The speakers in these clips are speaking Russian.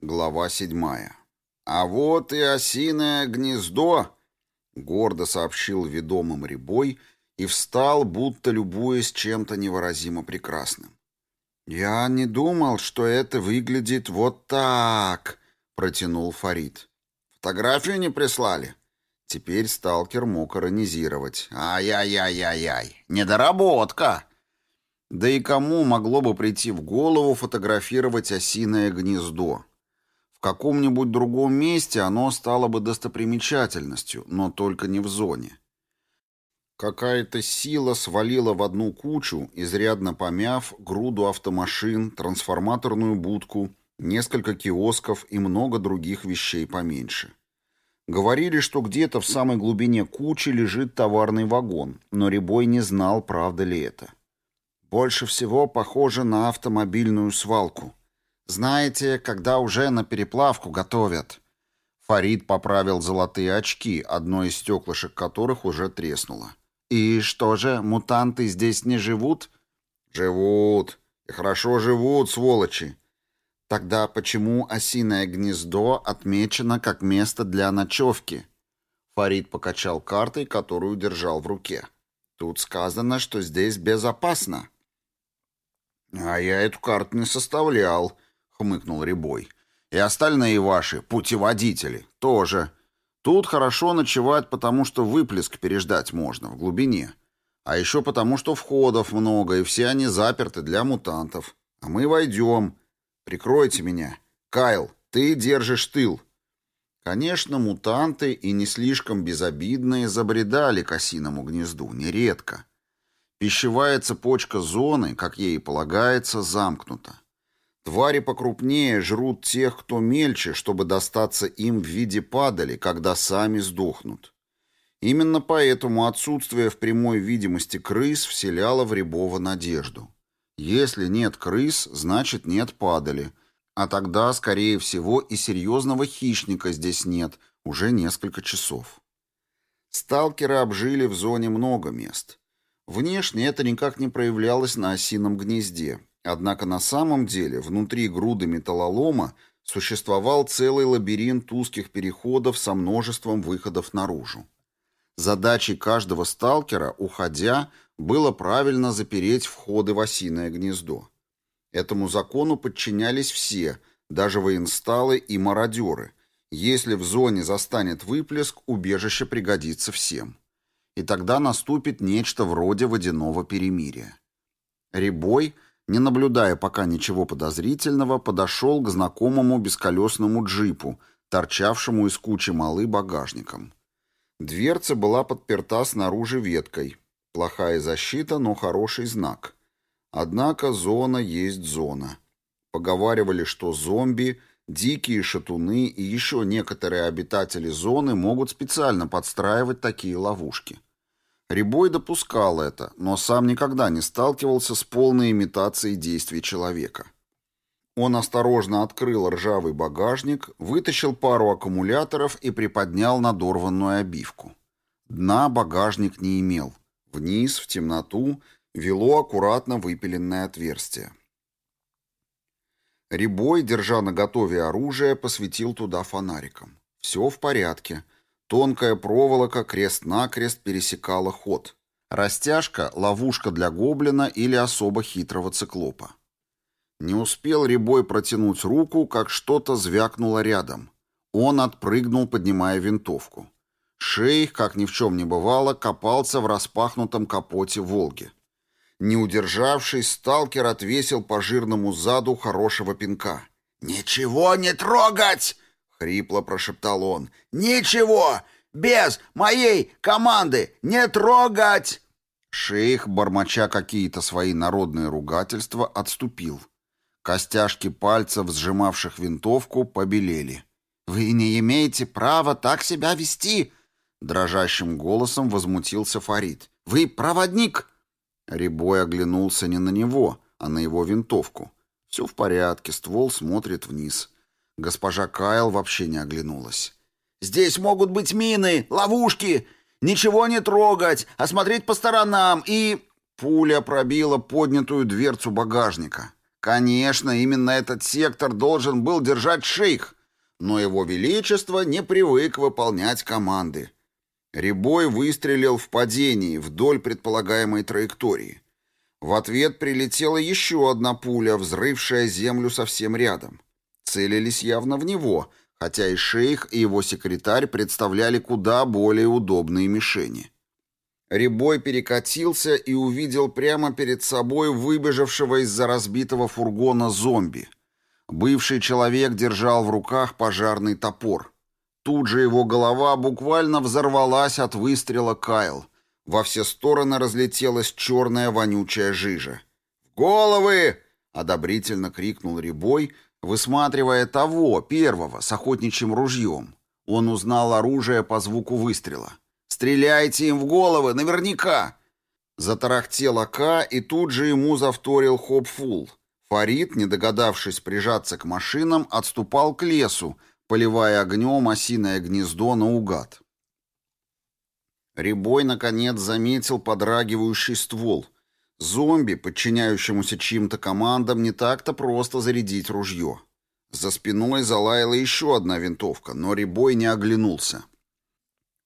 Глава седьмая. «А вот и осиное гнездо!» — гордо сообщил ведомым рябой и встал, будто любуясь чем-то невыразимо прекрасным. «Я не думал, что это выглядит вот так», — протянул Фарид. «Фотографию не прислали?» Теперь сталкер мог иронизировать. «Ай-яй-яй-яй-яй! Недоработка!» Да и кому могло бы прийти в голову фотографировать осиное гнездо? В каком-нибудь другом месте оно стало бы достопримечательностью, но только не в зоне. Какая-то сила свалила в одну кучу, изрядно помяв груду автомашин, трансформаторную будку, несколько киосков и много других вещей поменьше. Говорили, что где-то в самой глубине кучи лежит товарный вагон, но Рябой не знал, правда ли это. Больше всего похоже на автомобильную свалку. Знаете, когда уже на переплавку готовят. Фарид поправил золотые очки, одно из стеклышек которых уже треснуло. И что же, мутанты здесь не живут? Живут. И хорошо живут, сволочи. Тогда почему осиное гнездо отмечено как место для ночевки? Фарид покачал картой, которую держал в руке. Тут сказано, что здесь безопасно. А я эту карту не составлял, хмыкнул Рябой. И остальные ваши, путеводители, тоже. Тут хорошо ночевать, потому что выплеск переждать можно в глубине. А еще потому, что входов много, и все они заперты для мутантов. А мы войдем. Прикройте меня. Кайл, ты держишь тыл. Конечно, мутанты и не слишком безобидные забредали к осиному гнезду, нередко. Пищевая цепочка зоны, как ей полагается, замкнута. Твари покрупнее жрут тех, кто мельче, чтобы достаться им в виде падали, когда сами сдохнут. Именно поэтому отсутствие в прямой видимости крыс вселяло в Рябова надежду. Если нет крыс, значит нет падали, а тогда, скорее всего, и серьезного хищника здесь нет уже несколько часов. Сталкеры обжили в зоне много мест. Внешне это никак не проявлялось на осином гнезде, Однако на самом деле внутри груды металлолома существовал целый лабиринт узких переходов со множеством выходов наружу. Задачей каждого сталкера, уходя, было правильно запереть входы в осиное гнездо. Этому закону подчинялись все, даже военсталы и мародеры. Если в зоне застанет выплеск, убежище пригодится всем. И тогда наступит нечто вроде водяного перемирия. Рябой — не наблюдая пока ничего подозрительного, подошел к знакомому бесколесному джипу, торчавшему из кучи малы багажником. Дверца была подперта снаружи веткой. Плохая защита, но хороший знак. Однако зона есть зона. Поговаривали, что зомби, дикие шатуны и еще некоторые обитатели зоны могут специально подстраивать такие ловушки. Рябой допускал это, но сам никогда не сталкивался с полной имитацией действий человека. Он осторожно открыл ржавый багажник, вытащил пару аккумуляторов и приподнял надорванную обивку. Дна багажник не имел. Вниз, в темноту, вело аккуратно выпиленное отверстие. Рябой, держа наготове оружие, посветил туда фонариком. Все в порядке. Тонкая проволока крест-накрест пересекала ход. Растяжка — ловушка для гоблина или особо хитрого циклопа. Не успел Рябой протянуть руку, как что-то звякнуло рядом. Он отпрыгнул, поднимая винтовку. Шейх, как ни в чем не бывало, копался в распахнутом капоте «Волги». Не удержавшись, сталкер отвесил по жирному заду хорошего пинка. «Ничего не трогать!» — хрипло прошептал он. «Ничего! Без моей команды! Не трогать!» Шейх, бормоча какие-то свои народные ругательства, отступил. Костяшки пальцев, сжимавших винтовку, побелели. «Вы не имеете права так себя вести!» Дрожащим голосом возмутился Фарид. «Вы проводник!» Рябой оглянулся не на него, а на его винтовку. Все в порядке, ствол смотрит вниз. Госпожа Кайл вообще не оглянулась. «Здесь могут быть мины, ловушки! Ничего не трогать, а смотреть по сторонам и...» Пуля пробила поднятую дверцу багажника. Конечно, именно этот сектор должен был держать шейх, но его величество не привык выполнять команды. Рябой выстрелил в падении вдоль предполагаемой траектории. В ответ прилетела еще одна пуля, взрывшая землю совсем рядом. Целились явно в него, хотя и шейх, и его секретарь представляли куда более удобные мишени. Рябой перекатился и увидел прямо перед собой выбежавшего из-за разбитого фургона зомби. Бывший человек держал в руках пожарный топор. Тут же его голова буквально взорвалась от выстрела Кайл. Во все стороны разлетелась черная вонючая жижа. «В головы!» — одобрительно крикнул Рябой, высматривая того, первого, с охотничьим ружьем. Он узнал оружие по звуку выстрела. Стреляйте им в головы, наверняка!» Затарахтел Ака, и тут же ему завторил Хопфул. Фарид, не догадавшись прижаться к машинам, отступал к лесу, поливая огнем осиное гнездо наугад. Рябой, наконец, заметил подрагивающий ствол. Зомби, подчиняющемуся чьим-то командам, не так-то просто зарядить ружье. За спиной залаяла еще одна винтовка, но Рябой не оглянулся.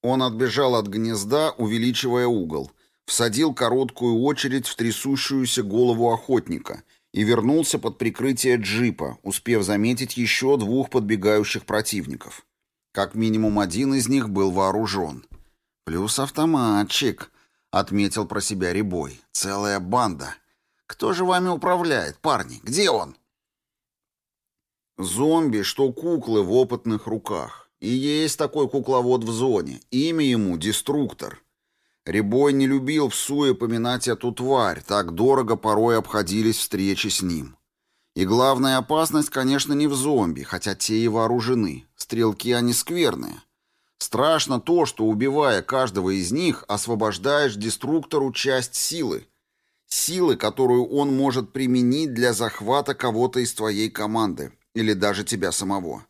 Он отбежал от гнезда, увеличивая угол, всадил короткую очередь в трясущуюся голову охотника и вернулся под прикрытие джипа, успев заметить еще двух подбегающих противников. Как минимум один из них был вооружен. «Плюс автоматчик», — отметил про себя Рябой. «Целая банда. Кто же вами управляет, парни? Где он?» Зомби, что куклы в опытных руках. И есть такой кукловод в зоне. Имя ему — Деструктор. Рябой не любил в суе поминать эту тварь, так дорого порой обходились встречи с ним. И главная опасность, конечно, не в зомби, хотя те и вооружены. Стрелки они скверные. Страшно то, что, убивая каждого из них, освобождаешь деструктору часть силы. Силы, которую он может применить для захвата кого-то из твоей команды, или даже тебя самого.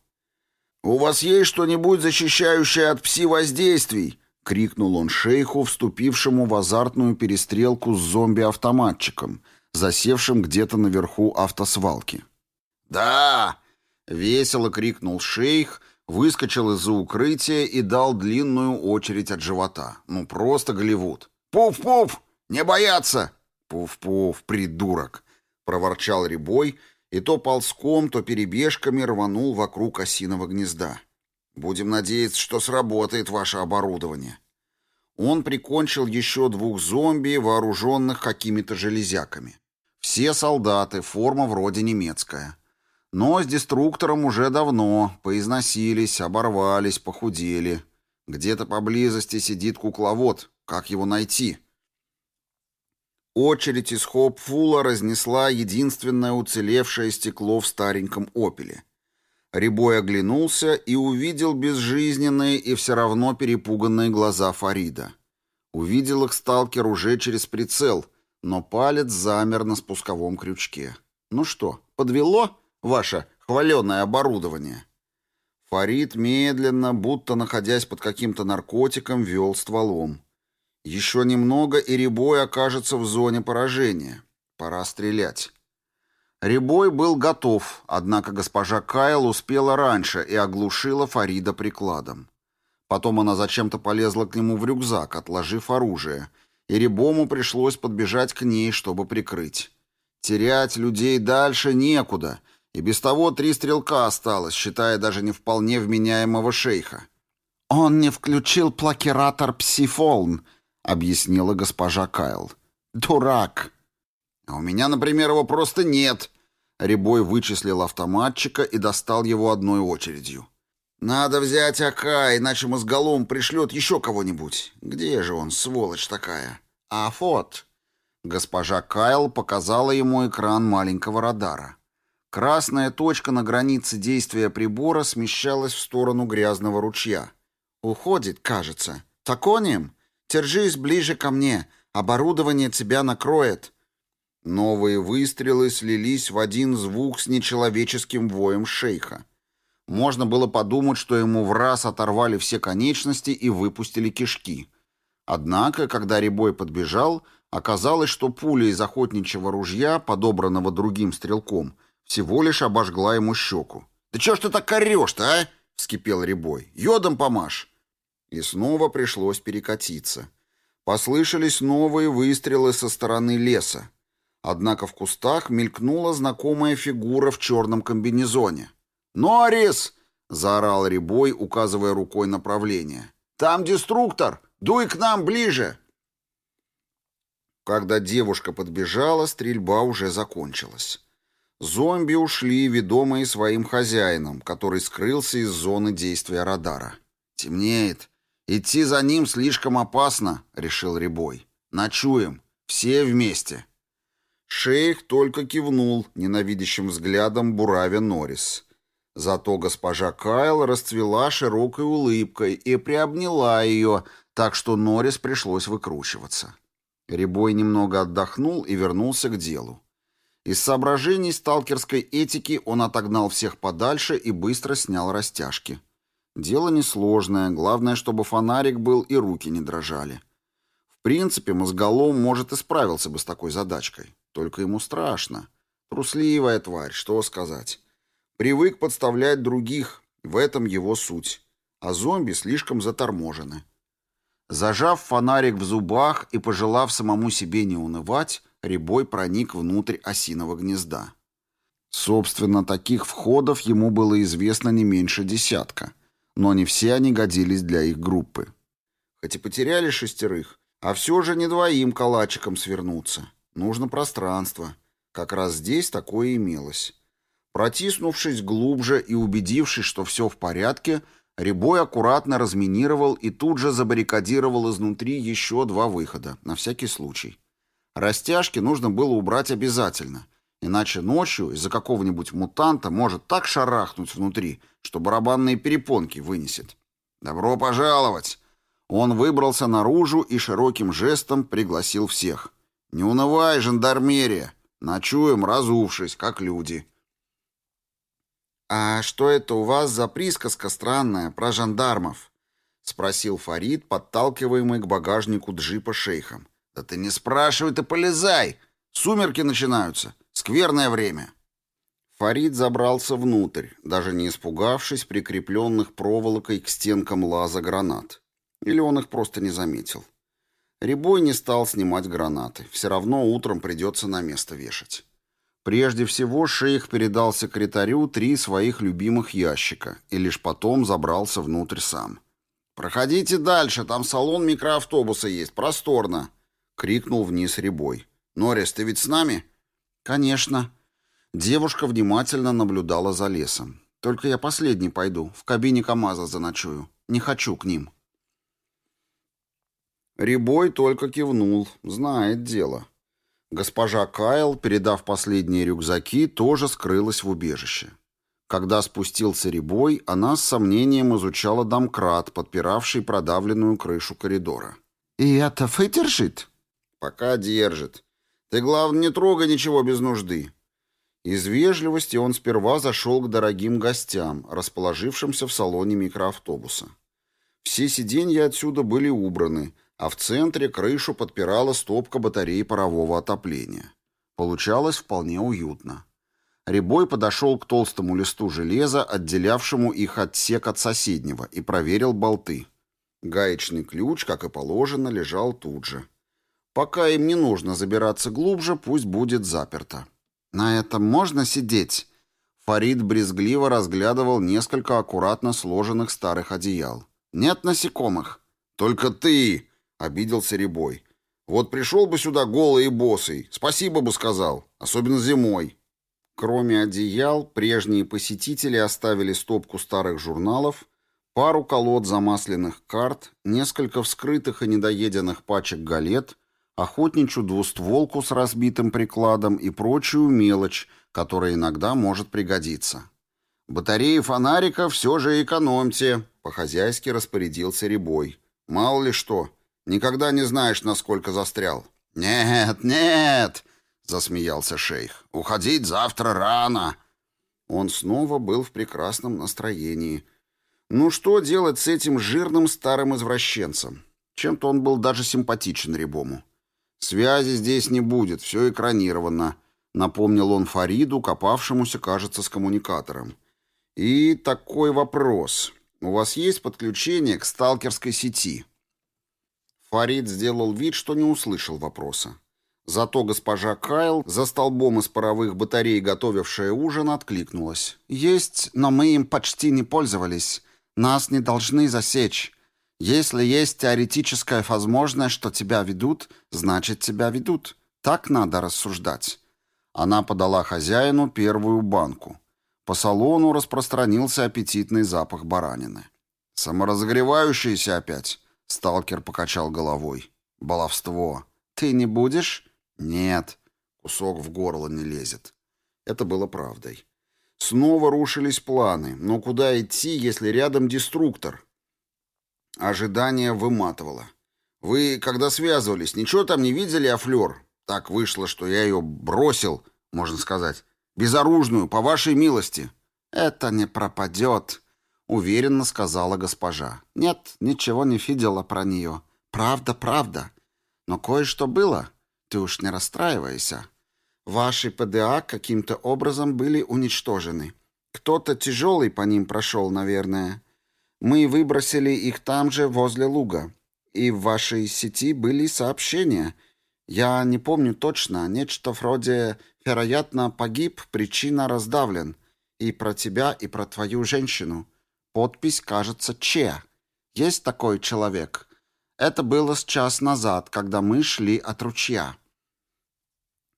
«У вас есть что-нибудь, защищающее от пси-воздействий?» — крикнул он шейху, вступившему в азартную перестрелку с зомби-автоматчиком, засевшим где-то наверху автосвалки. «Да!» — весело крикнул шейх, выскочил из-за укрытия и дал длинную очередь от живота. Ну, просто Голливуд. «Пуф-пуф! Не бояться!» «Пуф-пуф, придурок!» — проворчал Рябой — и то ползком, то перебежками рванул вокруг осиного гнезда. «Будем надеяться, что сработает ваше оборудование». Он прикончил еще двух зомби, вооруженных какими-то железяками. Все солдаты, форма вроде немецкая. Но с деструктором уже давно, поизносились, оборвались, похудели. Где-то поблизости сидит кукловод. Как его найти?» Очередь из Хопфула разнесла единственное уцелевшее стекло в стареньком «Опеле». Рябой оглянулся и увидел безжизненные и все равно перепуганные глаза Фарида. Увидел их сталкер уже через прицел, но палец замер на спусковом крючке. «Ну что, подвело ваше хваленое оборудование?» Фарид медленно, будто находясь под каким-то наркотиком, вел стволом. Еще немного, и Рябой окажется в зоне поражения. Пора стрелять. Рябой был готов, однако госпожа Кайл успела раньше и оглушила Фарида прикладом. Потом она зачем-то полезла к нему в рюкзак, отложив оружие, и Рябому пришлось подбежать к ней, чтобы прикрыть. Терять людей дальше некуда, и без того три стрелка осталось, считая даже не вполне вменяемого шейха. «Он не включил плакератор псифолн», — объяснила госпожа Кайл. «Дурак!» «А у меня, например, его просто нет!» Рябой вычислил автоматчика и достал его одной очередью. «Надо взять АК, иначе мозголом пришлет еще кого-нибудь. Где же он, сволочь такая?» «А вот!» Госпожа Кайл показала ему экран маленького радара. Красная точка на границе действия прибора смещалась в сторону грязного ручья. «Уходит, кажется. Таконим?» Держись ближе ко мне. Оборудование тебя накроет». Новые выстрелы слились в один звук с нечеловеческим воем шейха. Можно было подумать, что ему в раз оторвали все конечности и выпустили кишки. Однако, когда Рябой подбежал, оказалось, что пуля из охотничьего ружья, подобранного другим стрелком, всего лишь обожгла ему щеку. «Да чё ж ты так орёшь-то, а?» — вскипел Рябой. «Йодом помажь!» И снова пришлось перекатиться. Послышались новые выстрелы со стороны леса. Однако в кустах мелькнула знакомая фигура в черном комбинезоне. «Норрис!» — заорал Рябой, указывая рукой направление. «Там деструктор! Дуй к нам ближе!» Когда девушка подбежала, стрельба уже закончилась. Зомби ушли, ведомые своим хозяином, который скрылся из зоны действия радара. «Темнеет. Идти за ним слишком опасно», — решил Рябой. «Ночуем. Все вместе». Шейх только кивнул ненавидящим взглядом буравя Норрис. Зато госпожа Кайл расцвела широкой улыбкой и приобняла ее, так что Норрис пришлось выкручиваться. Рябой немного отдохнул и вернулся к делу. Из соображений сталкерской этики он отогнал всех подальше и быстро снял растяжки. Дело несложное, главное, чтобы фонарик был и руки не дрожали. В принципе, мозголом, может, и справился бы с такой задачкой. Только ему страшно. Трусливая тварь, что сказать. Привык подставлять других, в этом его суть. А зомби слишком заторможены. Зажав фонарик в зубах и пожелав самому себе не унывать, Рябой проник внутрь осиного гнезда. Собственно, таких входов ему было известно не меньше десятка, но не все они годились для их группы. Хоть и потеряли шестерых, а все же не двоим калачиком свернуться. Нужно пространство. Как раз здесь такое имелось. Протиснувшись глубже и убедившись, что все в порядке, Рябой аккуратно разминировал и тут же забаррикадировал изнутри еще два выхода, на всякий случай. Растяжки нужно было убрать обязательно, иначе ночью из-за какого-нибудь мутанта может так шарахнуть внутри, что барабанные перепонки вынесет. «Добро пожаловать!» Он выбрался наружу и широким жестом пригласил всех. «Не унывай, жандармерия! Ночуем, разувшись, как люди!» «А что это у вас за присказка странная про жандармов?» — спросил Фарид, подталкиваемый к багажнику джипа шейхом. «Да ты не спрашивай, ты полезай! Сумерки начинаются. Скверное время!» Фарид забрался внутрь, даже не испугавшись прикрепленных проволокой к стенкам лаза гранат. Или он их просто не заметил. Рябой не стал снимать гранаты. Все равно утром придется на место вешать. Прежде всего шейх передал секретарю три своих любимых ящика и лишь потом забрался внутрь сам. «Проходите дальше, там салон микроавтобуса есть, просторно!» — крикнул вниз Рябой. «Норрис, ты ведь с нами?» «Конечно». Девушка внимательно наблюдала за лесом. «Только я последний пойду, в кабине КамАЗа заночую. Не хочу к ним». Рябой только кивнул, знает дело. Госпожа Кайл, передав последние рюкзаки, тоже скрылась в убежище. Когда спустился Рябой, она с сомнением изучала домкрат, подпиравший продавленную крышу коридора. «И это выдержит?» «Пока держит. Ты, главное, не трогай ничего без нужды». Из вежливости он сперва зашел к дорогим гостям, расположившимся в салоне микроавтобуса. Все сиденья отсюда были убраны, а в центре крышу подпирала стопка батареи парового отопления. Получалось вполне уютно. Рябой подошел к толстому листу железа, отделявшему их отсек от соседнего, и проверил болты. Гаечный ключ, как и положено, лежал тут же. Пока им не нужно забираться глубже, пусть будет заперто. «На этом можно сидеть?» Фарид брезгливо разглядывал несколько аккуратно сложенных старых одеял. «Нет насекомых». «Только ты!» Обиделся Рябой. Вот пришел бы сюда голый и босый, спасибо бы сказал, особенно зимой. Кроме одеял, прежние посетители оставили стопку старых журналов, пару колод замасленных карт, несколько вскрытых и недоеденных пачек галет, охотничью двустволку с разбитым прикладом и прочую мелочь, которая иногда может пригодиться. Батареи фонарика все же экономьте, по-хозяйски распорядился Рябой. Мало ли что, Никогда не знаешь, насколько застрял». «Нет, нет!» — засмеялся шейх. «Уходить завтра рано!» Он снова был в прекрасном настроении. Ну что делать с этим жирным старым извращенцем? Чем-то он был даже симпатичен Рябому. «Связи здесь не будет, все экранировано», — напомнил он Фариду, копавшемуся, кажется, с коммуникатором. «И такой вопрос. У вас есть подключение к сталкерской сети?» Фарид сделал вид, что не услышал вопроса. Зато госпожа Кайл, за столбом из паровых батарей, готовившая ужин, откликнулась. «Есть, но мы им почти не пользовались. Нас не должны засечь. Если есть теоретическая возможность, что тебя ведут, значит, тебя ведут. Так надо рассуждать». Она подала хозяину первую банку. По салону распространился аппетитный запах баранины. «Саморазогревающийся опять?» Сталкер покачал головой. «Баловство. Ты не будешь?» «Нет». Кусок в горло не лезет. Это было правдой. Снова рушились планы. Но куда идти, если рядом деструктор? Ожидание выматывало. «Вы, когда связывались, ничего там не видели о Флёр? Так вышло, что я ее бросил, можно сказать, безоружную, по вашей милости». «Это не пропадет», — уверенно сказала госпожа. «Нет, ничего не видела про нее. Правда, правда. Но кое-что было. Ты уж не расстраивайся. Ваши ПДА каким-то образом были уничтожены. Кто-то тяжелый по ним прошел, наверное. Мы выбросили их там же, возле луга. И в вашей сети были сообщения. Я не помню точно, нечто вроде «Вероятно, погиб, причина раздавлен». И про тебя, и про твою женщину. Подпись, кажется, «Че». Есть такой человек. Это было с час назад, когда мы шли от ручья.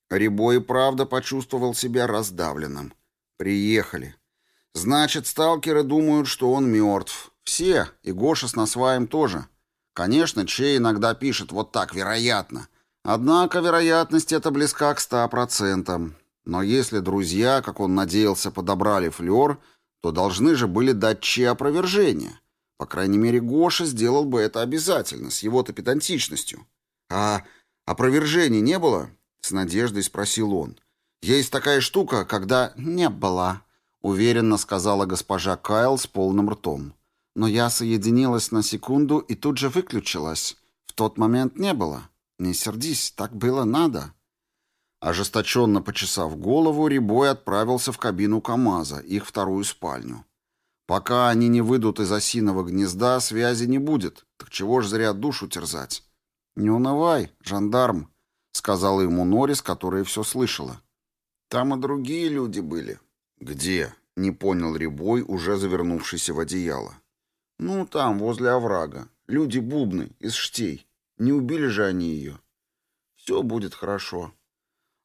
Рябо и правда почувствовал себя раздавленным. Приехали. Значит, сталкеры думают, что он мертв. Все, и Гоша с Насваем тоже. Конечно, Чей иногда пишет вот так, вероятно. Однако вероятность эта близка к ста процентам. Но если друзья, как он надеялся, подобрали флёр, то должны же были дать Че опровержение. По крайней мере, Гоша сделал бы это обязательно, с его-то педантичностью. А опровержений не было? С надеждой спросил он. «Есть такая штука, когда...» «Не было», — уверенно сказала госпожа Кайл с полным ртом. «Но я соединилась на секунду и тут же выключилась. В тот момент не было. Не сердись, так было надо». Ожесточенно почесав голову, Рябой отправился в кабину КамАЗа, их вторую спальню. Пока они не выйдут из осиного гнезда, связи не будет. Так чего ж зря душу терзать? Не унывай, жандарм, сказала ему Норис, которая все слышала. Там и другие люди были. Где? Не понял Рябой, уже завернувшийся в одеяло. Ну, там, возле оврага. Люди бубны, из штей. Не убили же они ее. Все будет хорошо.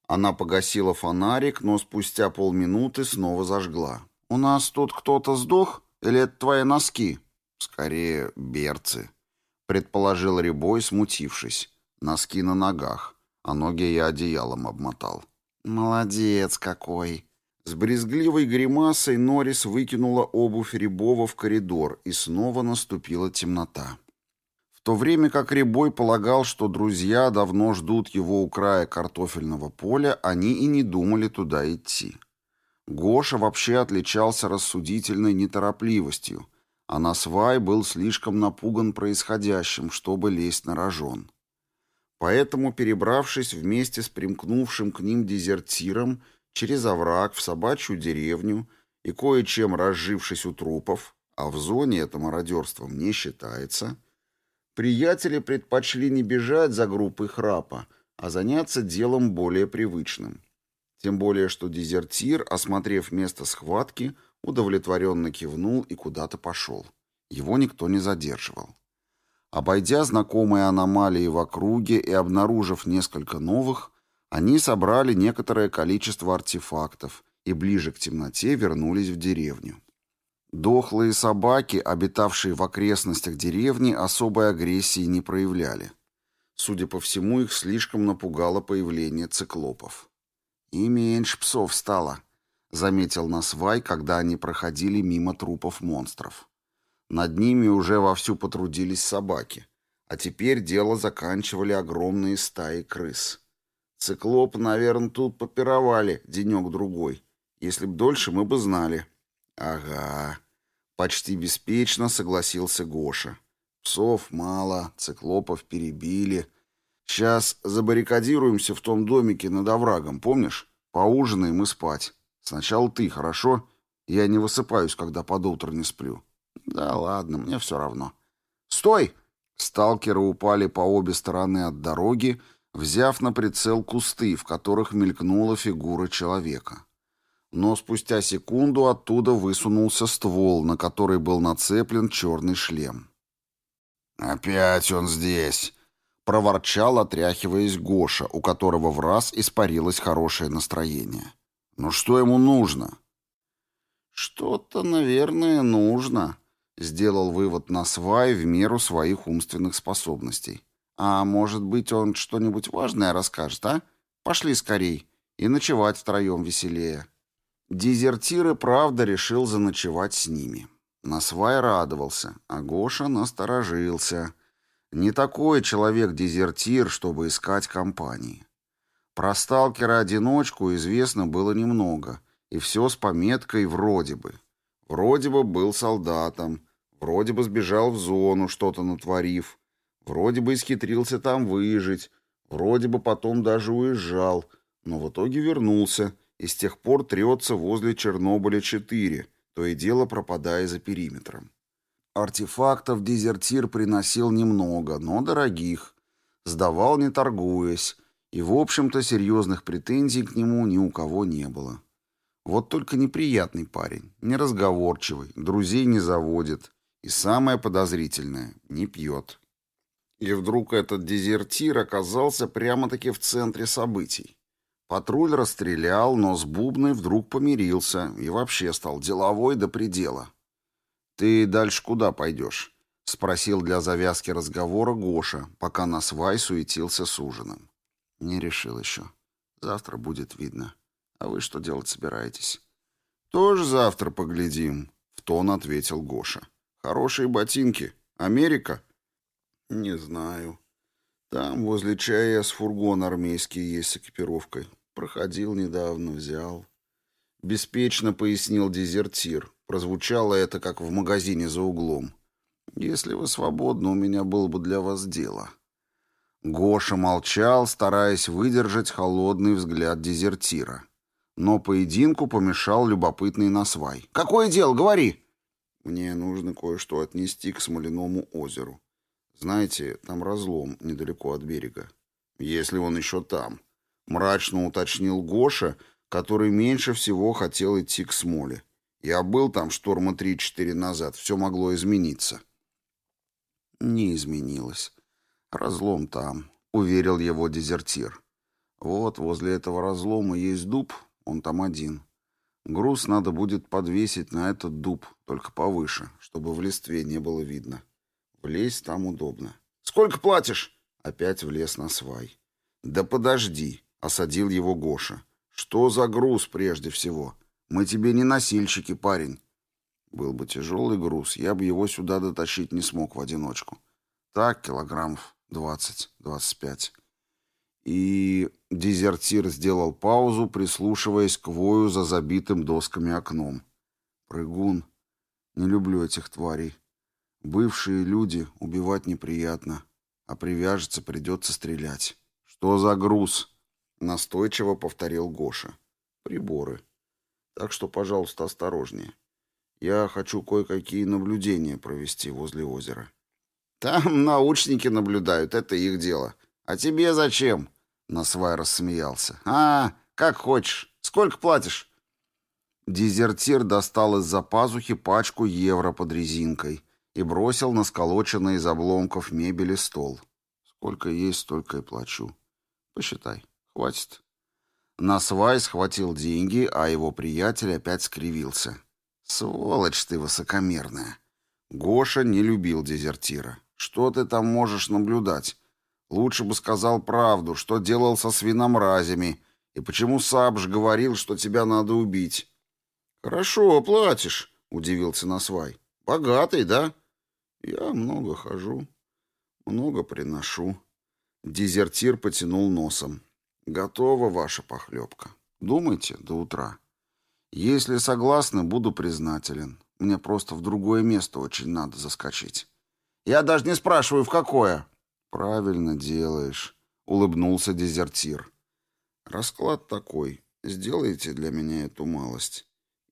Она погасила фонарик, но спустя полминуты снова зажгла. «У нас тут кто-то сдох? Или это твои носки?» «Скорее, берцы», — предположил Рябой, смутившись. «Носки на ногах а ноги я одеялом обмотал. «Молодец какой!» С брезгливой гримасой Норрис выкинула обувь Рябова в коридор, и снова наступила темнота. В то время как Рябой полагал, что друзья давно ждут его у края картофельного поля, они и не думали туда идти. Гоша вообще отличался рассудительной неторопливостью, а Насвай был слишком напуган происходящим, чтобы лезть на рожон. Поэтому, перебравшись вместе с примкнувшим к ним дезертиром через овраг в собачью деревню и кое-чем разжившись у трупов, а в зоне это мародерством не считается, приятели предпочли не бежать за группой храпа, а заняться делом более привычным. Тем более, что дезертир, осмотрев место схватки, удовлетворенно кивнул и куда-то пошел. Его никто не задерживал. Обойдя знакомые аномалии в округе и обнаружив несколько новых, они собрали некоторое количество артефактов и ближе к темноте вернулись в деревню. Дохлые собаки, обитавшие в окрестностях деревни, особой агрессии не проявляли. Судя по всему, их слишком напугало появление циклопов. «И меньше псов стало», — заметил Насвай, когда они проходили мимо трупов монстров. Над ними уже вовсю потрудились собаки, а теперь дело заканчивали огромные стаи крыс. Циклоп, наверное, тут попировали денек-другой. Если б дольше, мы бы знали. Ага. Почти беспечно согласился Гоша. Псов мало, циклопов перебили. Сейчас забаррикадируемся в том домике над оврагом, помнишь? Поужинаем и спать. Сначала ты, хорошо? Я не высыпаюсь, когда под утро не сплю. Да ладно, мне все равно. Стой! Сталкеры упали по обе стороны от дороги, взяв на прицел кусты, в которых мелькнула фигура человека. Но спустя секунду оттуда высунулся ствол, на который был нацеплен черный шлем. «Опять он здесь!» — проворчал, отряхиваясь Гоша, у которого в раз испарилось хорошее настроение. «Ну что ему нужно?» «Что-то, наверное, нужно», — сделал вывод на свай в меру своих умственных способностей. «А может быть, он что-нибудь важное расскажет, а? Пошли скорей, и ночевать втроем веселее». Дезертир и правда решил заночевать с ними. Насвай радовался, а Гоша насторожился. Не такой человек-дезертир, чтобы искать компании. Про сталкера-одиночку известно было немного — и все с пометкой «вроде бы». Вроде бы был солдатом, вроде бы сбежал в зону, что-то натворив, вроде бы исхитрился там выжить, вроде бы потом даже уезжал, но в итоге вернулся и с тех пор трется возле Чернобыля-4, то и дело пропадая за периметром. Артефактов дезертир приносил немного, но дорогих, сдавал не торгуясь, и, в общем-то, серьезных претензий к нему ни у кого не было. Вот только неприятный парень, неразговорчивый, друзей не заводит. И самое подозрительное — не пьет. И вдруг этот дезертир оказался прямо-таки в центре событий. Патруль расстрелял, но с Бубной вдруг помирился и вообще стал деловой до предела. «Ты дальше куда пойдешь?» — спросил для завязки разговора Гоша, пока на свай суетился с ужином. «Не решил еще. Завтра будет видно». А вы что делать собираетесь? Тоже завтра поглядим, в тон ответил Гоша. Хорошие ботинки. Америка? Не знаю. Там возле чая с фургон армейский есть с экипировкой. Проходил недавно, взял. Беспечно пояснил дезертир. Прозвучало это, как в магазине за углом. Если вы свободны, у меня было бы для вас дело. Гоша молчал, стараясь выдержать холодный взгляд дезертира. Но поединку помешал любопытный насвай. «Какое дело? Говори!» «Мне нужно кое-что отнести к Смоляному озеру. Знаете, там разлом недалеко от берега. Если он еще там». Мрачно уточнил Гоша, который меньше всего хотел идти к Смоле. «Я был там шторма три-четыре назад. Все могло измениться». «Не изменилось. Разлом там», — уверил его дезертир. «Вот возле этого разлома есть дуб, он там один. Груз надо будет подвесить на этот дуб, только повыше, чтобы в листве не было видно. Влезть там удобно. «Сколько платишь?» Опять влез на свай. «Да подожди», — осадил его Гоша. «Что за груз прежде всего? Мы тебе не носильщики, парень». Был бы тяжелый груз, я бы его сюда дотащить не смог в одиночку. Так, килограммов двадцать-двадцать пять. И дезертир сделал паузу, прислушиваясь к вою за забитым досками окном. Прыгун. Не люблю этих тварей. Бывшие люди убивать неприятно, а привяжется придется стрелять. Что за груз? Настойчиво повторил Гоша. Приборы. Так что, пожалуйста, осторожнее. Я хочу кое-какие наблюдения провести возле озера. Там научники наблюдают, это их дело. А тебе зачем? Насвай рассмеялся. А, как хочешь. Сколько платишь? Дезертир достал из-за пазухи пачку евро под резинкой и бросил на сколоченный из обломков мебели стол. Сколько есть, столько и плачу. Посчитай. Хватит. Насвай схватил деньги, а его приятель опять скривился. Сволочь ты высокомерная. Гоша не любил дезертира. Что ты там можешь наблюдать? Лучше бы сказал правду, что делал со свиномразями, и почему Сабж говорил, что тебя надо убить. «Хорошо, платишь», — удивился Насвай. «Богатый, да?» «Я много хожу, много приношу». Дезертир потянул носом. «Готова ваша похлебка. Думайте до утра. Если согласны, буду признателен. Мне просто в другое место очень надо заскочить». Я даже не спрашиваю, в какое». «Правильно делаешь», — улыбнулся дезертир. «Расклад такой. Сделайте для меня эту малость.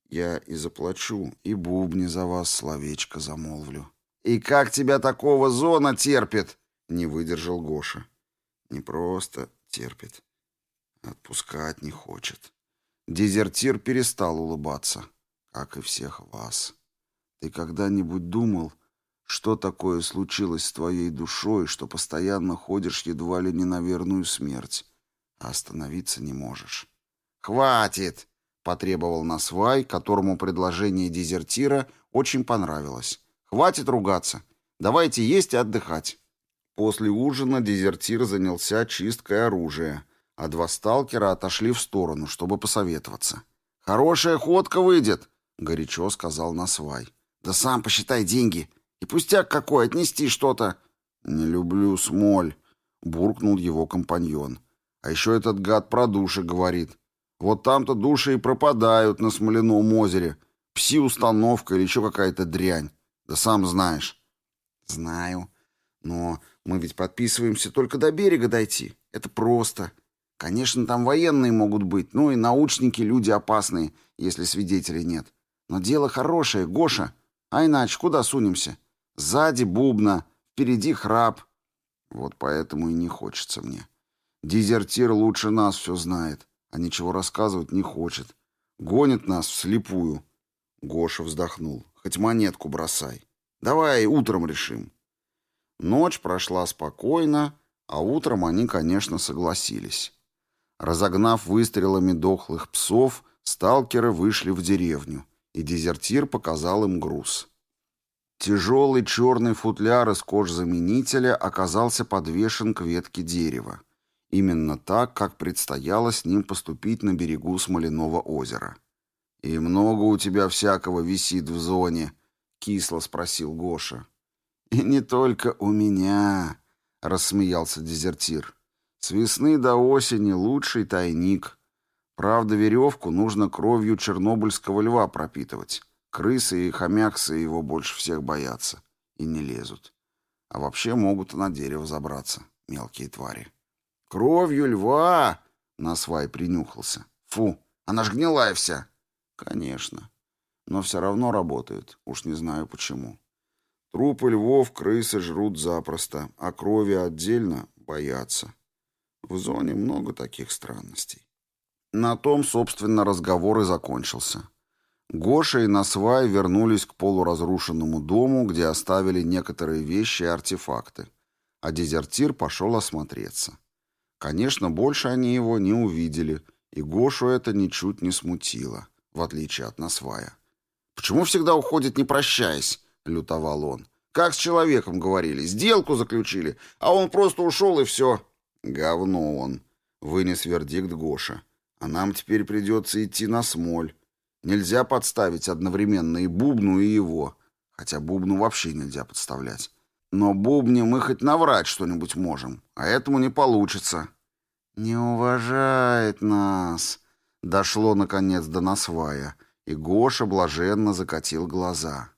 Я и заплачу, и бубни за вас словечко замолвлю». «И как тебя такого зона терпит?» — не выдержал Гоша. «Не просто терпит. Отпускать не хочет». Дезертир перестал улыбаться, как и всех вас. Ты когда-нибудь думал, что такое случилось с твоей душой, что постоянно ходишь едва ли не на верную смерть, а остановиться не можешь? «Хватит!» — потребовал Насвай, которому предложение дезертира очень понравилось. «Хватит ругаться. Давайте есть и отдыхать». После ужина дезертир занялся чисткой оружия, а два сталкера отошли в сторону, чтобы посоветоваться. «Хорошая ходка выйдет», — горячо сказал Насвай. «Да сам посчитай деньги. И пустяк какой, отнести что-то». «Не люблю смоль», — буркнул его компаньон. «А еще этот гад про души говорит. Вот там-то души и пропадают на Смоляном озере. Пси-установка или еще какая-то дрянь. Да сам знаешь». «Знаю. Но мы ведь подписываемся только до берега дойти. Это просто. Конечно, там военные могут быть, ну и научники люди опасные, если свидетелей нет. Но дело хорошее, Гоша. А иначе куда сунемся? Сзади бубна, впереди храп. Вот поэтому и не хочется мне. Дезертир лучше нас все знает, а ничего рассказывать не хочет. Гонит нас вслепую. Гоша вздохнул. Хоть монетку бросай. Давай утром решим. Ночь прошла спокойно, а утром они, конечно, согласились. Разогнав выстрелами дохлых псов, сталкеры вышли в деревню, и дезертир показал им груз. Тяжелый черный футляр из кожзаменителя оказался подвешен к ветке дерева. Именно так, как предстояло с ним поступить на берегу Смоляного озера. «И много у тебя всякого висит в зоне?» — кисло спросил Гоша. «И не только у меня», — рассмеялся дезертир. «С весны до осени лучший тайник. Правда, веревку нужно кровью чернобыльского льва пропитывать. Крысы и хомяксы его больше всех боятся и не лезут. А вообще могут на дерево забраться, мелкие твари». «Кровью льва!» — Насвай принюхался. «Фу, она ж гнилая вся!» «Конечно. Но все равно работает. Уж не знаю почему». Трупы львов крысы жрут запросто, а крови отдельно боятся. В зоне много таких странностей. На том, собственно, разговор и закончился. Гоша и Насвай вернулись к полуразрушенному дому, где оставили некоторые вещи и артефакты, а дезертир пошел осмотреться. Конечно, больше они его не увидели, и Гошу это ничуть не смутило, в отличие от Насвая. «Почему всегда уходит, не прощаясь?» лютовал он. «Как с человеком говорили, сделку заключили, а он просто ушел и все». «Говно он», — вынес вердикт Гоша. «А нам теперь придется идти на смоль. Нельзя подставить одновременно и Бубну, и его. Хотя Бубну вообще нельзя подставлять. Но Бубне мы хоть наврать что-нибудь можем, а этому не получится». «Не уважает нас», — дошло, наконец, до насвая, и Гоша блаженно закатил глаза.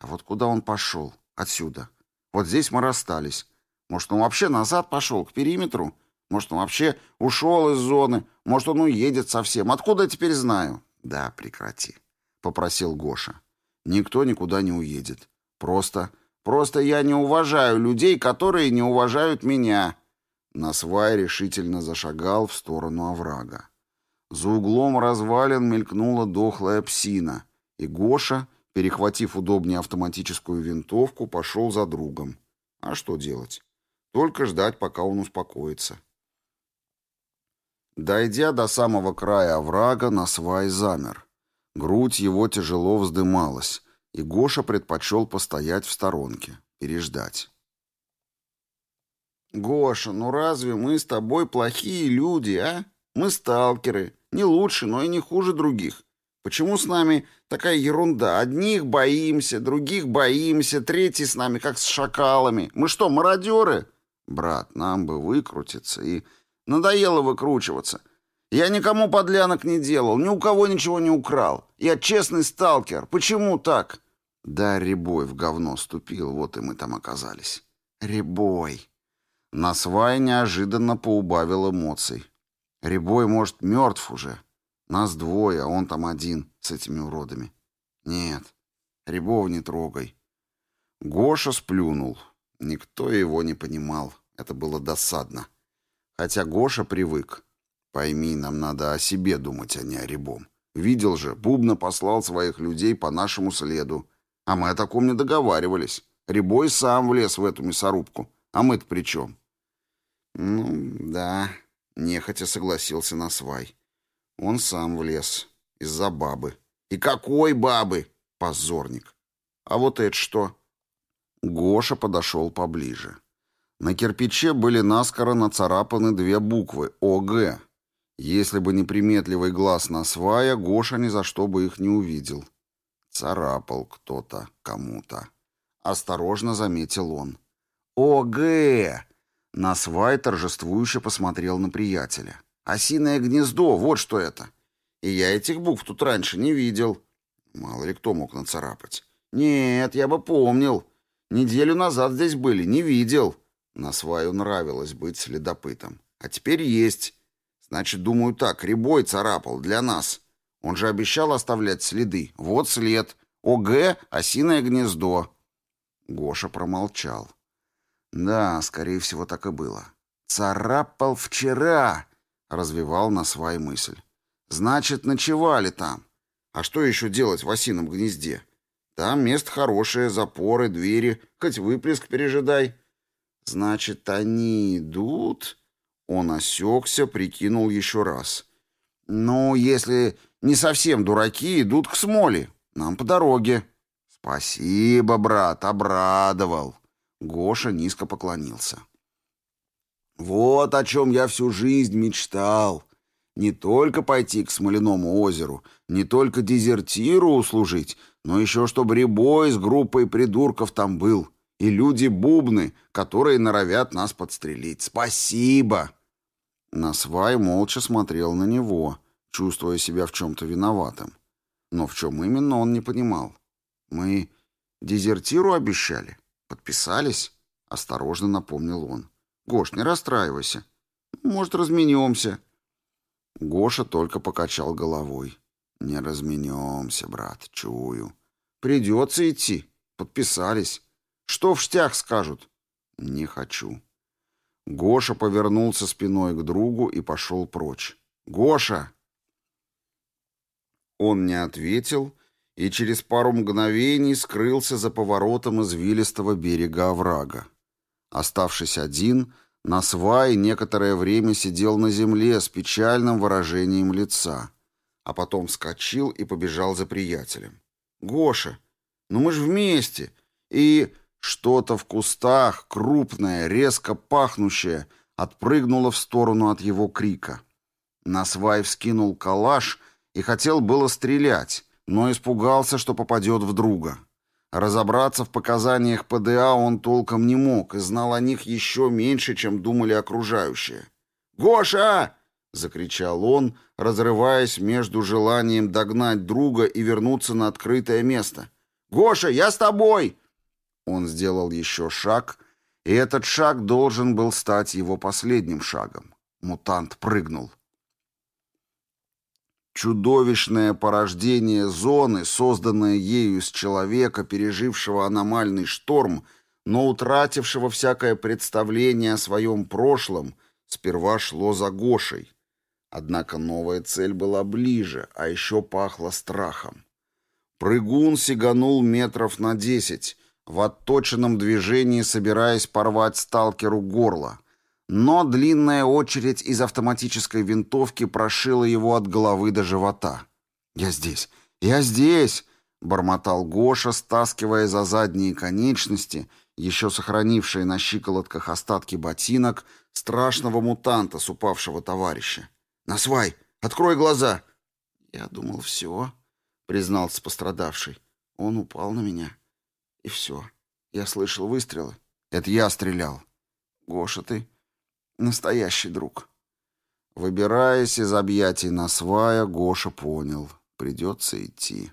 А вот куда он пошел? Отсюда. Вот здесь мы расстались. Может, он вообще назад пошел, к периметру? Может, он вообще ушел из зоны? Может, он уедет совсем? Откуда я теперь знаю? Да, прекрати, — попросил Гоша. Никто никуда не уедет. Просто... Просто я не уважаю людей, которые не уважают меня. Насвай решительно зашагал в сторону оврага. За углом развалин мелькнула дохлая псина, и Гоша, Перехватив удобнее автоматическую винтовку, пошел за другом. А что делать? Только ждать, пока он успокоится. Дойдя до самого края оврага, на свай замер. Грудь его тяжело вздымалась, и Гоша предпочел постоять в сторонке, переждать. «Гоша, ну разве мы с тобой плохие люди, а? Мы сталкеры, не лучше, но и не хуже других. Почему с нами такая ерунда? Одних боимся, других боимся, третьи с нами как с шакалами. Мы что, мародеры? Брат, нам бы выкрутиться и... Надоело выкручиваться. Я никому подлянок не делал, ни у кого ничего не украл. Я честный сталкер. Почему так? Да, Рябой в говно ступил, вот и мы там оказались. Рябой. На свай неожиданно поубавил эмоций. Рябой, может, мертв уже. Нас двое, а он там один с этими уродами. Нет, Рябова не трогай. Гоша сплюнул. Никто его не понимал. Это было досадно. Хотя Гоша привык. Пойми, нам надо о себе думать, а не о Рябом. Видел же, Бубна послал своих людей по нашему следу. А мы о таком не договаривались. Рябой сам влез в эту мясорубку. А мы-то при чем? Ну, да, нехотя согласился на свай. Он сам влез. Из-за бабы. И какой бабы? Позорник. А вот это что? Гоша подошел поближе. На кирпиче были наскоро нацарапаны две буквы «ОГ». Если бы не приметливый глаз на свая, Гоша ни за что бы их не увидел. Царапал кто-то кому-то. Осторожно заметил он. «ОГ!» Насвай торжествующе посмотрел на приятеля. «Осиное гнездо, вот что это. И я этих букв тут раньше не видел». Мало ли кто мог нацарапать. «Нет, я бы помнил. Неделю назад здесь были, не видел». Насваю нравилось быть следопытом. «А теперь есть. Значит, думаю так, Рябой царапал для нас. Он же обещал оставлять следы. Вот след. ОГ — осиное гнездо». Гоша промолчал. Да, скорее всего, так и было. «Царапал вчера», — развивал на свой мысль. «Значит, ночевали там. А что еще делать в осином гнезде? Там место хорошее, запоры, двери, хоть выплеск пережидай». «Значит, они идут...» Он осекся, прикинул еще раз. «Ну, если не совсем дураки, идут к смоле. Нам по дороге». «Спасибо, брат, обрадовал». Гоша низко поклонился. «Вот о чем я всю жизнь мечтал. Не только пойти к Смоляному озеру, не только дезертиру услужить, но еще чтобы Рябой с группой придурков там был, и люди-бубны, которые норовят нас подстрелить. Спасибо!» Насвай молча смотрел на него, чувствуя себя в чем-то виноватым. Но в чем именно он не понимал. «Мы дезертиру обещали?» «Подписались?» — осторожно напомнил он. «Гош, не расстраивайся. Может, разменемся?» Гоша только покачал головой. «Не разменемся, брат, чую. Придется идти. Подписались. Что в штях скажут?» «Не хочу». Гоша повернулся спиной к другу и пошел прочь. «Гоша!» Он не ответил и через пару мгновений скрылся за поворотом извилистого берега оврага. Оставшись один, на свай некоторое время сидел на земле с печальным выражением лица, а потом вскочил и побежал за приятелем. «Гоша, ну мы же вместе!» И что-то в кустах, крупное, резко пахнущее, отпрыгнуло в сторону от его крика. Насвай вскинул калаш и хотел было стрелять, но испугался, что попадет в друга. Разобраться в показаниях ПДА он толком не мог и знал о них еще меньше, чем думали окружающие. «Гоша!» — закричал он, разрываясь между желанием догнать друга и вернуться на открытое место. «Гоша, я с тобой!» Он сделал еще шаг, и этот шаг должен был стать его последним шагом. Мутант прыгнул. Чудовищное порождение зоны, созданное ею из человека, пережившего аномальный шторм, но утратившего всякое представление о своем прошлом, сперва шло за Гошей. Однако новая цель была ближе, а еще пахло страхом. Прыгун сиганул метров на десять, в отточенном движении собираясь порвать сталкеру горло — но длинная очередь из автоматической винтовки прошила его от головы до живота. «Я здесь! Я здесь!» — бормотал Гоша, стаскивая за задние конечности, еще сохранившие на щиколотках остатки ботинок, страшного мутанта с упавшего товарища. «Насвай! Открой глаза!» «Я думал, все», — признался пострадавший. «Он упал на меня. И все. Я слышал выстрелы. Это я стрелял. Гоша, ты Настоящий друг. Выбираясь из объятий на свая, Гоша понял. Придется идти.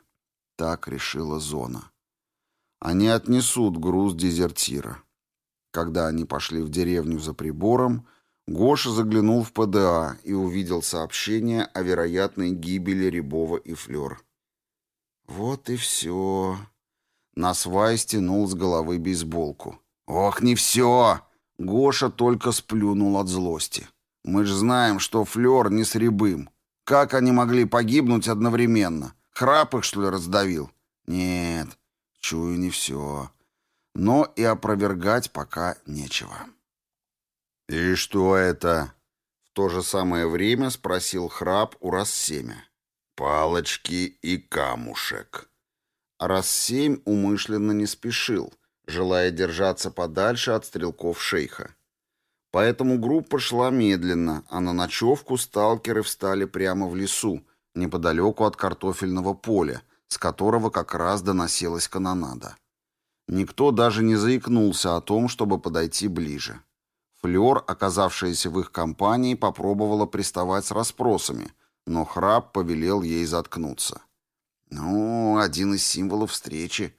Так решила зона. Они отнесут груз дезертира. Когда они пошли в деревню за прибором, Гоша заглянул в ПДА и увидел сообщение о вероятной гибели Рябова и Флёр. «Вот и все». На свай стянул с головы бейсболку. «Ох, не все!» Гоша только сплюнул от злости. «Мы ж знаем, что Флёр не с Рябым. Как они могли погибнуть одновременно? Храп их, что ли, раздавил? Нет, чую не все. Но и опровергать пока нечего». «И что это?» В то же самое время спросил храп у Рассемя. «Палочки и камушек». Рассемь умышленно не спешил, желая держаться подальше от стрелков шейха. Поэтому группа шла медленно, а на ночевку сталкеры встали прямо в лесу, неподалеку от картофельного поля, с которого как раз доносилась канонада. Никто даже не заикнулся о том, чтобы подойти ближе. Флёр, оказавшаяся в их компании, попробовала приставать с расспросами, но храп повелел ей заткнуться. «Ну, один из символов встречи», —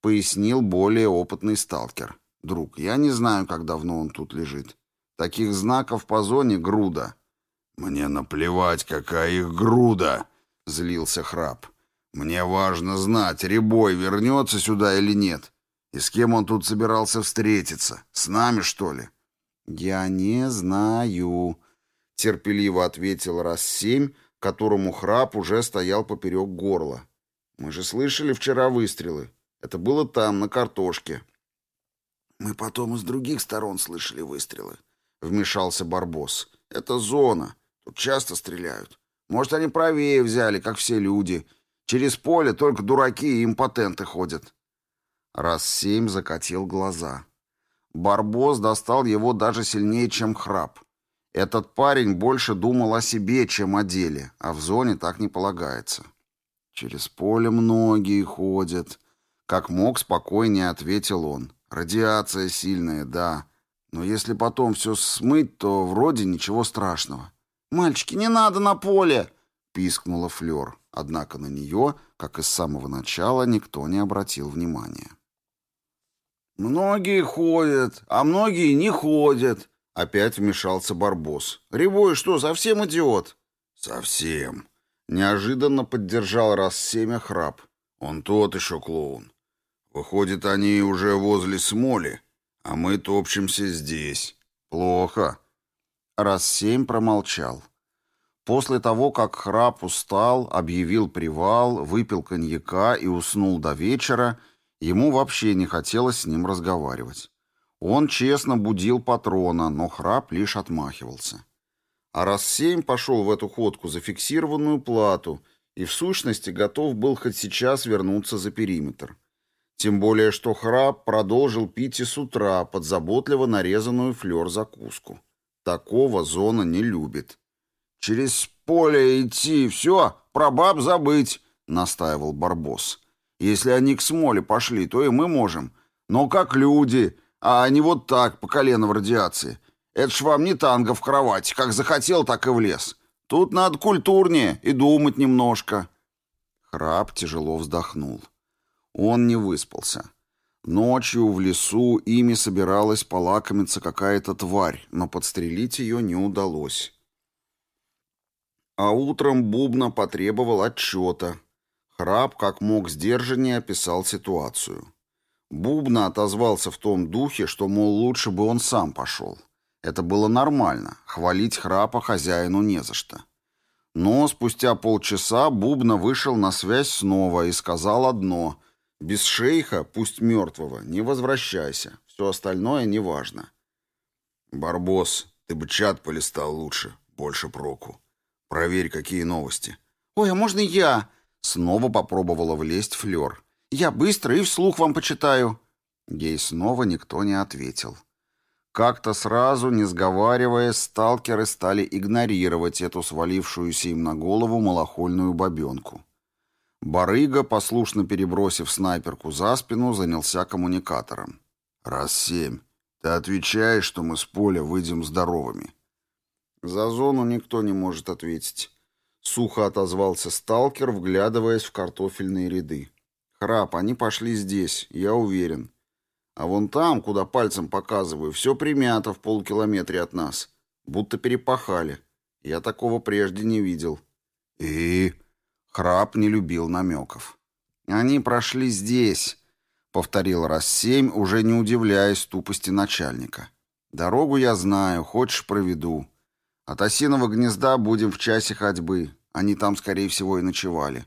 пояснил более опытный сталкер. «Друг, я не знаю, как давно он тут лежит. Таких знаков по зоне груда». «Мне наплевать, какая их груда», — злился храп. «Мне важно знать, Рябой вернется сюда или нет. И с кем он тут собирался встретиться? С нами, что ли?» «Я не знаю», — терпеливо ответил раз семь, которому храп уже стоял поперек горла. «Мы же слышали вчера выстрелы. Это было там, на картошке». «Мы потом из других сторон слышали выстрелы», — вмешался Барбос. «Это зона. Тут часто стреляют. Может, они правее взяли, как все люди. Через поле только дураки и импотенты ходят». Раз семь закатил глаза. Барбос достал его даже сильнее, чем храп. Этот парень больше думал о себе, чем о деле, а в зоне так не полагается. Через поле многие ходят. Как мог, спокойнее ответил он. Радиация сильная, да. Но если потом все смыть, то вроде ничего страшного. «Мальчики, не надо на поле!» — пискнула Флёр. Однако на нее, как и с самого начала, никто не обратил внимания. «Многие ходят, а многие не ходят», — опять вмешался Барбос. «Рябой что, совсем идиот?» «Совсем», — неожиданно поддержал раз семя храп. «Он тот еще клоун. Выходит, они уже возле смоли, а мы топчемся здесь. Плохо». Раз семь промолчал. После того, как храп устал, объявил привал, выпил коньяка и уснул до вечера, — Ему вообще не хотелось с ним разговаривать. Он честно будил патрона, но храп лишь отмахивался. А раз семь пошел в эту ходку за фиксированную плату и в сущности готов был хоть сейчас вернуться за периметр. Тем более, что храп продолжил пить и с утра под заботливо нарезанную флер закуску. Такого зона не любит. «Через поле идти, все, про баб забыть», — настаивал Барбос. Если они к смоле пошли, то и мы можем. Но как люди, а они вот так, по колено в радиации. Это ж вам не танго в кровати, как захотел, так и влез. Тут надо культурнее и думать немножко». Храп тяжело вздохнул. Он не выспался. Ночью в лесу ими собиралась полакомиться какая-то тварь, но подстрелить ее не удалось. А утром Бубна потребовал отчета, Храп, как мог сдержаннее, описал ситуацию. Бубна отозвался в том духе, что, мол, лучше бы он сам пошел. Это было нормально, хвалить храпа хозяину не за что. Но спустя полчаса Бубна вышел на связь снова и сказал одно «Без шейха, пусть мертвого, не возвращайся, все остальное неважно». «Барбос, ты бы чат полистал лучше, больше проку. Проверь, какие новости». «Ой, а можно я?» Снова попробовала влезть Флёр. «Я быстро и вслух вам почитаю». Ей снова никто не ответил. Как-то сразу, не сговариваясь, сталкеры стали игнорировать эту свалившуюся им на голову малохольную бабенку. Барыга, послушно перебросив снайперку за спину, занялся коммуникатором. «Раз семь. Ты отвечаешь, что мы с поля выйдем здоровыми?» «За зону никто не может ответить. Сухо отозвался сталкер, вглядываясь в картофельные ряды. Храп, они пошли здесь, я уверен. А вон там, куда пальцем показываю, все примято в полкилометре от нас. Будто перепахали. Я такого прежде не видел. И... Храп не любил намеков. Они прошли здесь, повторил раз семь, уже не удивляясь тупости начальника. Дорогу я знаю, хочешь проведу. От осиного гнезда будем в часе ходьбы. Они там, скорее всего, и ночевали.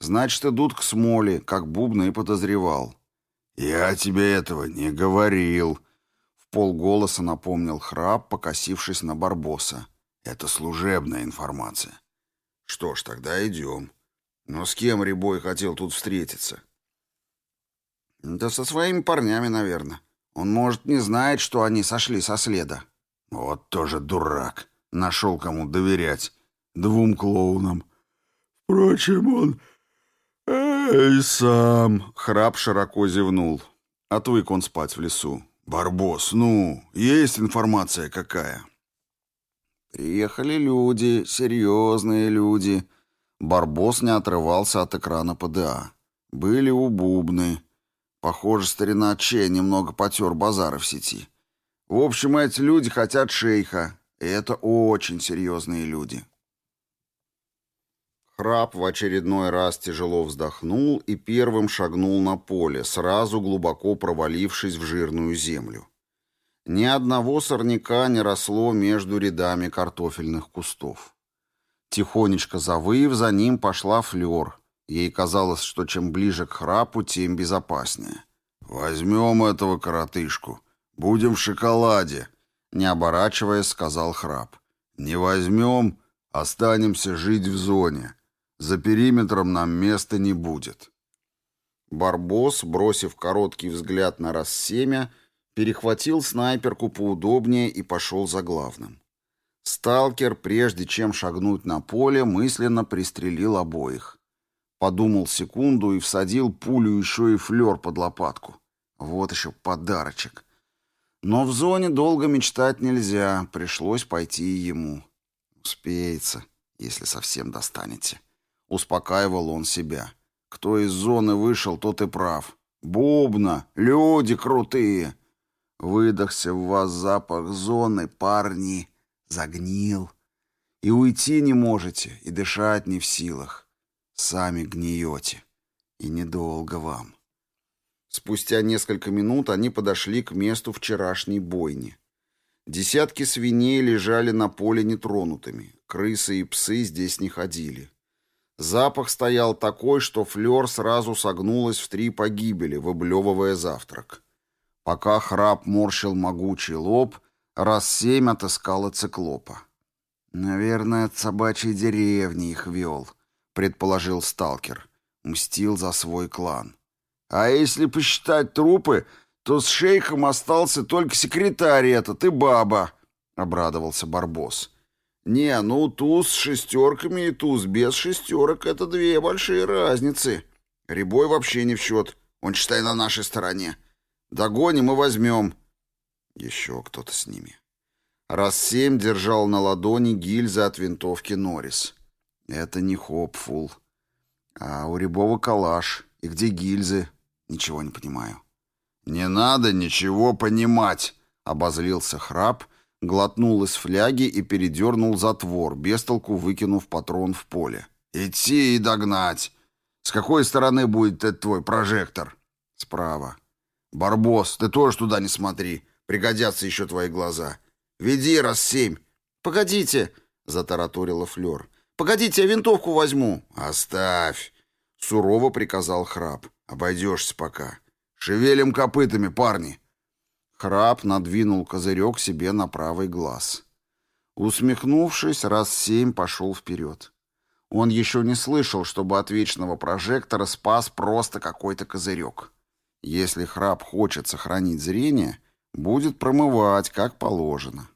Значит, идут к смоле, как Бубна и подозревал. «Я тебе этого не говорил», — в полголоса напомнил храп, покосившись на Барбоса. «Это служебная информация». «Что ж, тогда идем. Но с кем Рябой хотел тут встретиться?» «Да со своими парнями, наверное. Он, может, не знает, что они сошли со следа». «Вот тоже дурак. Нашел кому доверять. Двум клоунам. Впрочем, он «Эй, сам!» — храп широко зевнул. Отвык он спать в лесу. «Барбос, ну, есть информация какая?» «Приехали люди, серьезные люди». Барбос не отрывался от экрана ПДА. «Были у Бубны. Похоже, старина Че немного потер базара в сети. В общем, эти люди хотят шейха. И это очень серьезные люди». Храп в очередной раз тяжело вздохнул и первым шагнул на поле, сразу глубоко провалившись в жирную землю. Ни одного сорняка не росло между рядами картофельных кустов. Тихонечко завыв, за ним пошла Флёр. Ей казалось, что чем ближе к храпу, тем безопаснее. «Возьмем этого коротышку. Будем в шоколаде», — не оборачиваясь, сказал храп. «Не возьмем, останемся жить в зоне». За периметром нам места не будет. Барбос, бросив короткий взгляд на рассемя, перехватил снайперку поудобнее и пошел за главным. Сталкер, прежде чем шагнуть на поле, мысленно пристрелил обоих. Подумал секунду и всадил пулю еще и флер под лопатку. Вот еще подарочек. Но в зоне долго мечтать нельзя, пришлось пойти ему. Успеется, если совсем достанете. Успокаивал он себя. Кто из зоны вышел, тот и прав. Бубна, люди крутые. Выдохся в вас запах зоны, парни. Загнил. И уйти не можете, и дышать не в силах. Сами гниете. И недолго вам. Спустя несколько минут они подошли к месту вчерашней бойни. Десятки свиней лежали на поле нетронутыми. Крысы и псы здесь не ходили. Запах стоял такой, что Флёр сразу согнулась в три погибели, выблевывая завтрак. Пока храп морщил могучий лоб, раз семь отыскала циклопа. «Наверное, от собачьей деревни их вел», — предположил сталкер. Мстил за свой клан. «А если посчитать трупы, то с шейхом остался только секретарь этот и баба», — обрадовался Барбос. Не, ну туз с шестерками и туз без шестерок — это две большие разницы. Рябой вообще не в счет. Он, считай, на нашей стороне. Догоним и возьмем. Еще кто-то с ними. Раз семь держал на ладони гильзы от винтовки Норрис. Это не Хопфул. А у Рябова калаш. И где гильзы? Ничего не понимаю. «Не надо ничего понимать», — обозлился храп — глотнул из фляги и передернул затвор, бестолку выкинув патрон в поле. «Идти и догнать! С какой стороны будет этот твой прожектор?» «Справа». «Барбос, ты тоже туда не смотри. Пригодятся еще твои глаза. Веди раз семь». «Погодите», — затараторила Флёр. «Погодите, я винтовку возьму». «Оставь», — сурово приказал храп. «Обойдешься пока. Шевелим копытами, парни». Храп надвинул козырек себе на правый глаз. Усмехнувшись, раз семь пошел вперед. Он еще не слышал, чтобы от вечного прожектора спас просто какой-то козырек. Если храп хочет сохранить зрение, будет промывать, как положено.